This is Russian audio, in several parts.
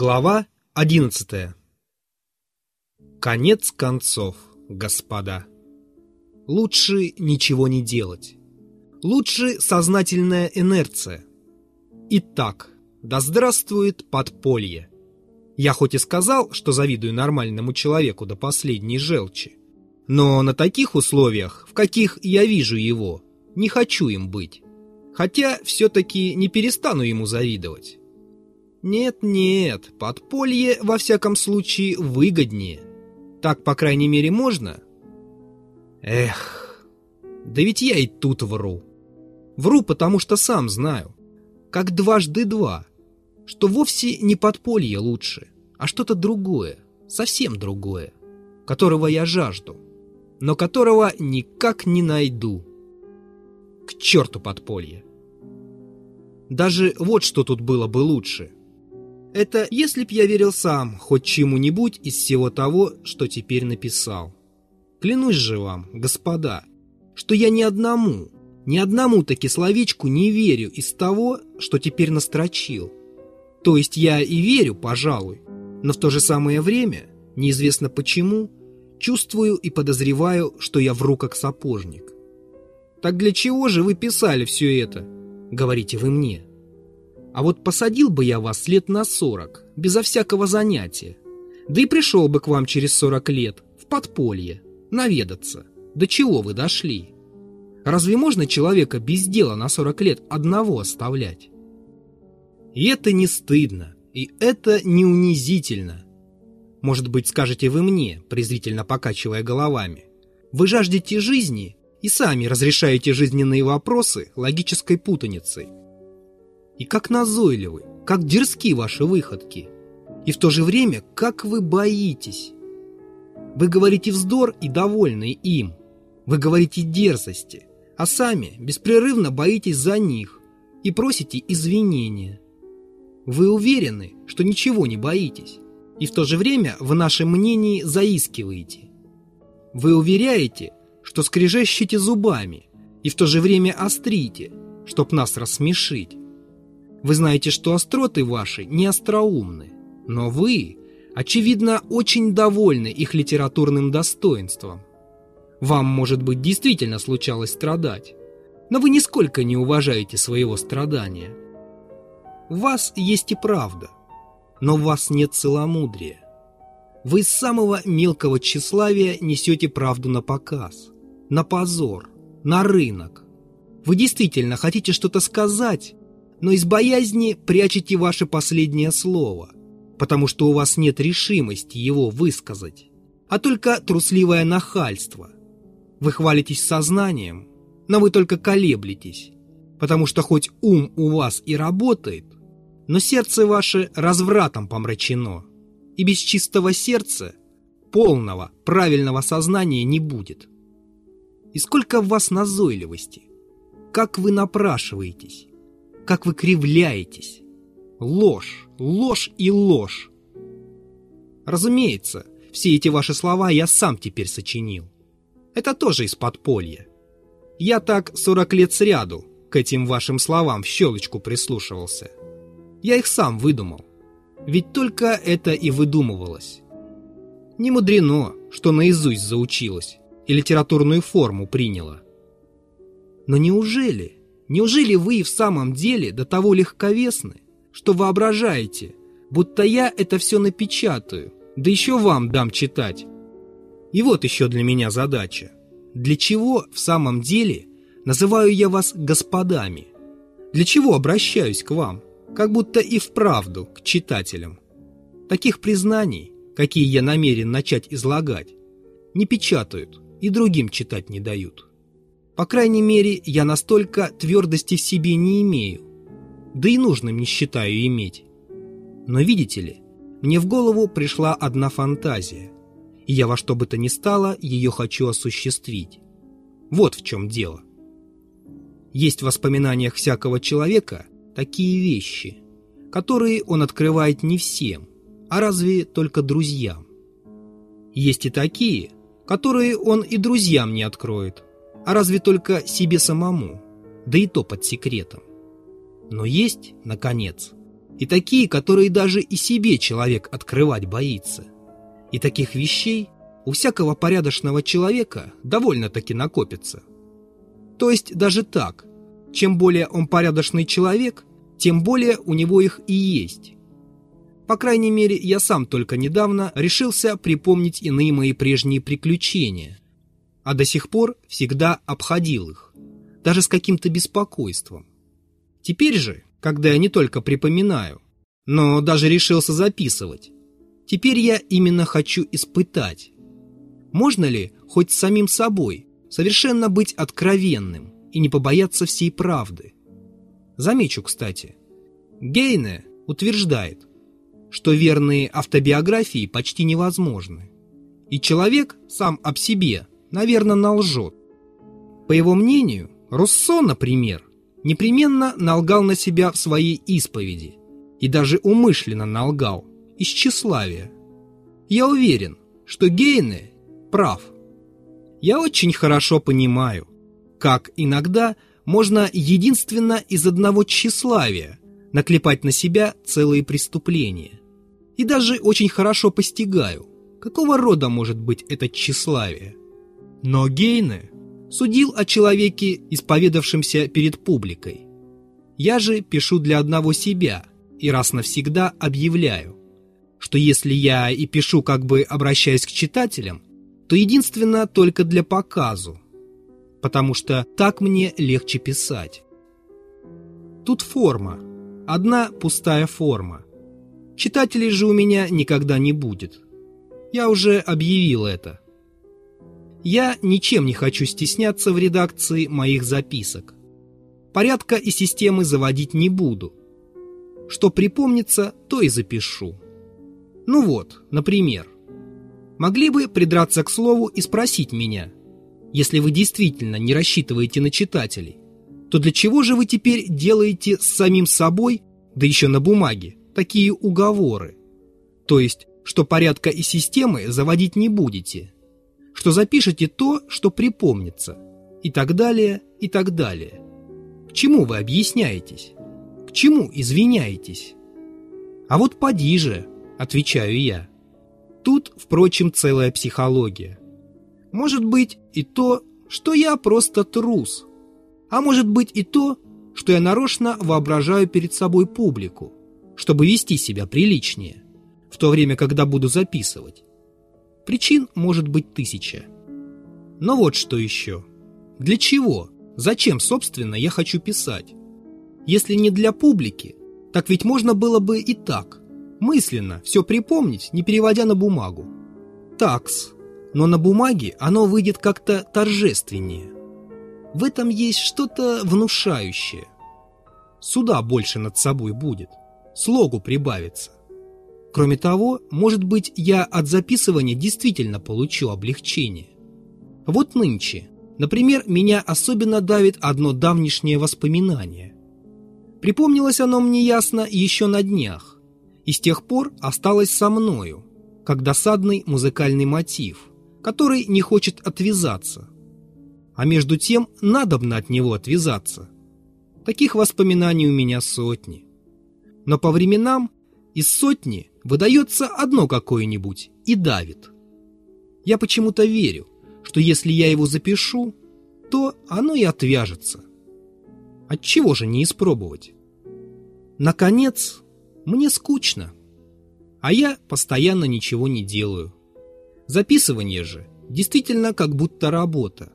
Глава одиннадцатая Конец концов, господа. Лучше ничего не делать. Лучше сознательная инерция. Итак, да здравствует подполье. Я хоть и сказал, что завидую нормальному человеку до последней желчи, но на таких условиях, в каких я вижу его, не хочу им быть. Хотя все-таки не перестану ему завидовать. Нет-нет, подполье во всяком случае выгоднее. Так, по крайней мере, можно? Эх, да ведь я и тут вру. Вру, потому что сам знаю, как дважды два, что вовсе не подполье лучше, а что-то другое, совсем другое, которого я жажду, но которого никак не найду. К черту подполье! Даже вот что тут было бы лучше. Это если б я верил сам хоть чему-нибудь из всего того, что теперь написал. Клянусь же вам, господа, что я ни одному, ни одному таки словечку не верю из того, что теперь настрочил. То есть я и верю, пожалуй, но в то же самое время, неизвестно почему, чувствую и подозреваю, что я вру как сапожник. Так для чего же вы писали все это? говорите вы мне. А вот посадил бы я вас лет на сорок, безо всякого занятия. Да и пришел бы к вам через сорок лет, в подполье, наведаться. До чего вы дошли? Разве можно человека без дела на сорок лет одного оставлять? И это не стыдно, и это не унизительно. Может быть, скажете вы мне, презрительно покачивая головами. Вы жаждете жизни и сами разрешаете жизненные вопросы логической путаницей. И как назойливы, как дерзки ваши выходки. И в то же время, как вы боитесь. Вы говорите вздор и довольны им. Вы говорите дерзости, а сами беспрерывно боитесь за них и просите извинения. Вы уверены, что ничего не боитесь, и в то же время в нашем мнении заискиваете. Вы уверяете, что скрежещете зубами и в то же время острите, чтоб нас рассмешить. Вы знаете, что остроты ваши не остроумны, но вы, очевидно, очень довольны их литературным достоинством. Вам, может быть, действительно случалось страдать, но вы нисколько не уважаете своего страдания. У вас есть и правда, но у вас нет целомудрия. Вы из самого мелкого тщеславия несете правду на показ – на позор, на рынок. Вы действительно хотите что-то сказать, но из боязни прячете ваше последнее слово, потому что у вас нет решимости его высказать, а только трусливое нахальство. Вы хвалитесь сознанием, но вы только колеблетесь, потому что хоть ум у вас и работает, но сердце ваше развратом помрачено, и без чистого сердца полного, правильного сознания не будет. И сколько в вас назойливости! Как вы напрашиваетесь! Как вы кривляетесь! Ложь, ложь и ложь! Разумеется, все эти ваши слова я сам теперь сочинил. Это тоже из подполья. Я так сорок лет сряду к этим вашим словам в щелочку прислушивался. Я их сам выдумал. Ведь только это и выдумывалось. Не мудрено, что наизусть заучилось и литературную форму приняла. Но неужели, неужели вы и в самом деле до того легковесны, что воображаете, будто я это все напечатаю, да еще вам дам читать? И вот еще для меня задача. Для чего в самом деле называю я вас господами? Для чего обращаюсь к вам, как будто и вправду к читателям? Таких признаний, какие я намерен начать излагать, не печатают, и другим читать не дают. По крайней мере, я настолько твердости в себе не имею, да и нужным не считаю иметь. Но видите ли, мне в голову пришла одна фантазия, и я во что бы то ни стало ее хочу осуществить. Вот в чем дело. Есть в воспоминаниях всякого человека такие вещи, которые он открывает не всем, а разве только друзьям. Есть и такие, которые он и друзьям не откроет, а разве только себе самому, да и то под секретом. Но есть, наконец, и такие, которые даже и себе человек открывать боится. И таких вещей у всякого порядочного человека довольно-таки накопится. То есть даже так, чем более он порядочный человек, тем более у него их и есть. По крайней мере, я сам только недавно решился припомнить иные мои прежние приключения, а до сих пор всегда обходил их, даже с каким-то беспокойством. Теперь же, когда я не только припоминаю, но даже решился записывать, теперь я именно хочу испытать, можно ли хоть самим собой совершенно быть откровенным и не побояться всей правды? Замечу, кстати, Гейне утверждает, что верные автобиографии почти невозможны. И человек сам об себе, наверное, налжет. По его мнению, Руссо, например, непременно налгал на себя в своей исповеди и даже умышленно налгал, из тщеславия. Я уверен, что Гейне прав. Я очень хорошо понимаю, как иногда можно единственно из одного тщеславия наклепать на себя целые преступления. И даже очень хорошо постигаю, какого рода может быть это тщеславие. Но Гейне судил о человеке, исповедавшемся перед публикой. Я же пишу для одного себя и раз навсегда объявляю, что если я и пишу, как бы обращаясь к читателям, то единственно только для показу, потому что так мне легче писать. Тут форма, одна пустая форма. Читателей же у меня никогда не будет. Я уже объявил это. Я ничем не хочу стесняться в редакции моих записок. Порядка и системы заводить не буду. Что припомнится, то и запишу. Ну вот, например, могли бы придраться к слову и спросить меня, если вы действительно не рассчитываете на читателей, то для чего же вы теперь делаете с самим собой, да еще на бумаге, такие уговоры? То есть, что порядка и системы заводить не будете, что запишете то, что припомнится, и так далее, и так далее. К чему вы объясняетесь? К чему извиняетесь? А вот поди же, отвечаю я. Тут, впрочем, целая психология. Может быть и то, что я просто трус. А может быть и то, что я нарочно воображаю перед собой публику, чтобы вести себя приличнее, в то время, когда буду записывать. Причин может быть тысяча. Но вот что еще. Для чего? Зачем, собственно, я хочу писать? Если не для публики, так ведь можно было бы и так – Мысленно все припомнить, не переводя на бумагу. Такс. Но на бумаге оно выйдет как-то торжественнее. В этом есть что-то внушающее. Суда больше над собой будет. Слогу прибавится. Кроме того, может быть, я от записывания действительно получу облегчение. Вот нынче, например, меня особенно давит одно давнишнее воспоминание. Припомнилось оно мне ясно еще на днях и с тех пор осталась со мною, как досадный музыкальный мотив, который не хочет отвязаться. А между тем надобно от него отвязаться. Таких воспоминаний у меня сотни. Но по временам из сотни выдается одно какое-нибудь и давит. Я почему-то верю, что если я его запишу, то оно и отвяжется. Отчего же не испробовать? Наконец, мне скучно. А я постоянно ничего не делаю. Записывание же действительно как будто работа.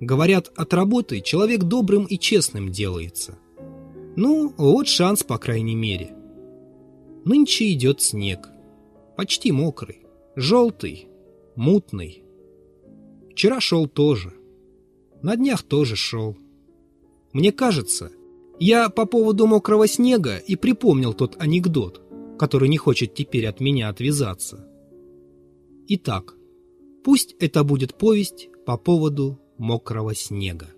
Говорят, от работы человек добрым и честным делается. Ну, вот шанс, по крайней мере. Нынче идет снег. Почти мокрый, желтый, мутный. Вчера шел тоже. На днях тоже шел. Мне кажется, я по поводу мокрого снега и припомнил тот анекдот, который не хочет теперь от меня отвязаться. Итак, пусть это будет повесть по поводу мокрого снега.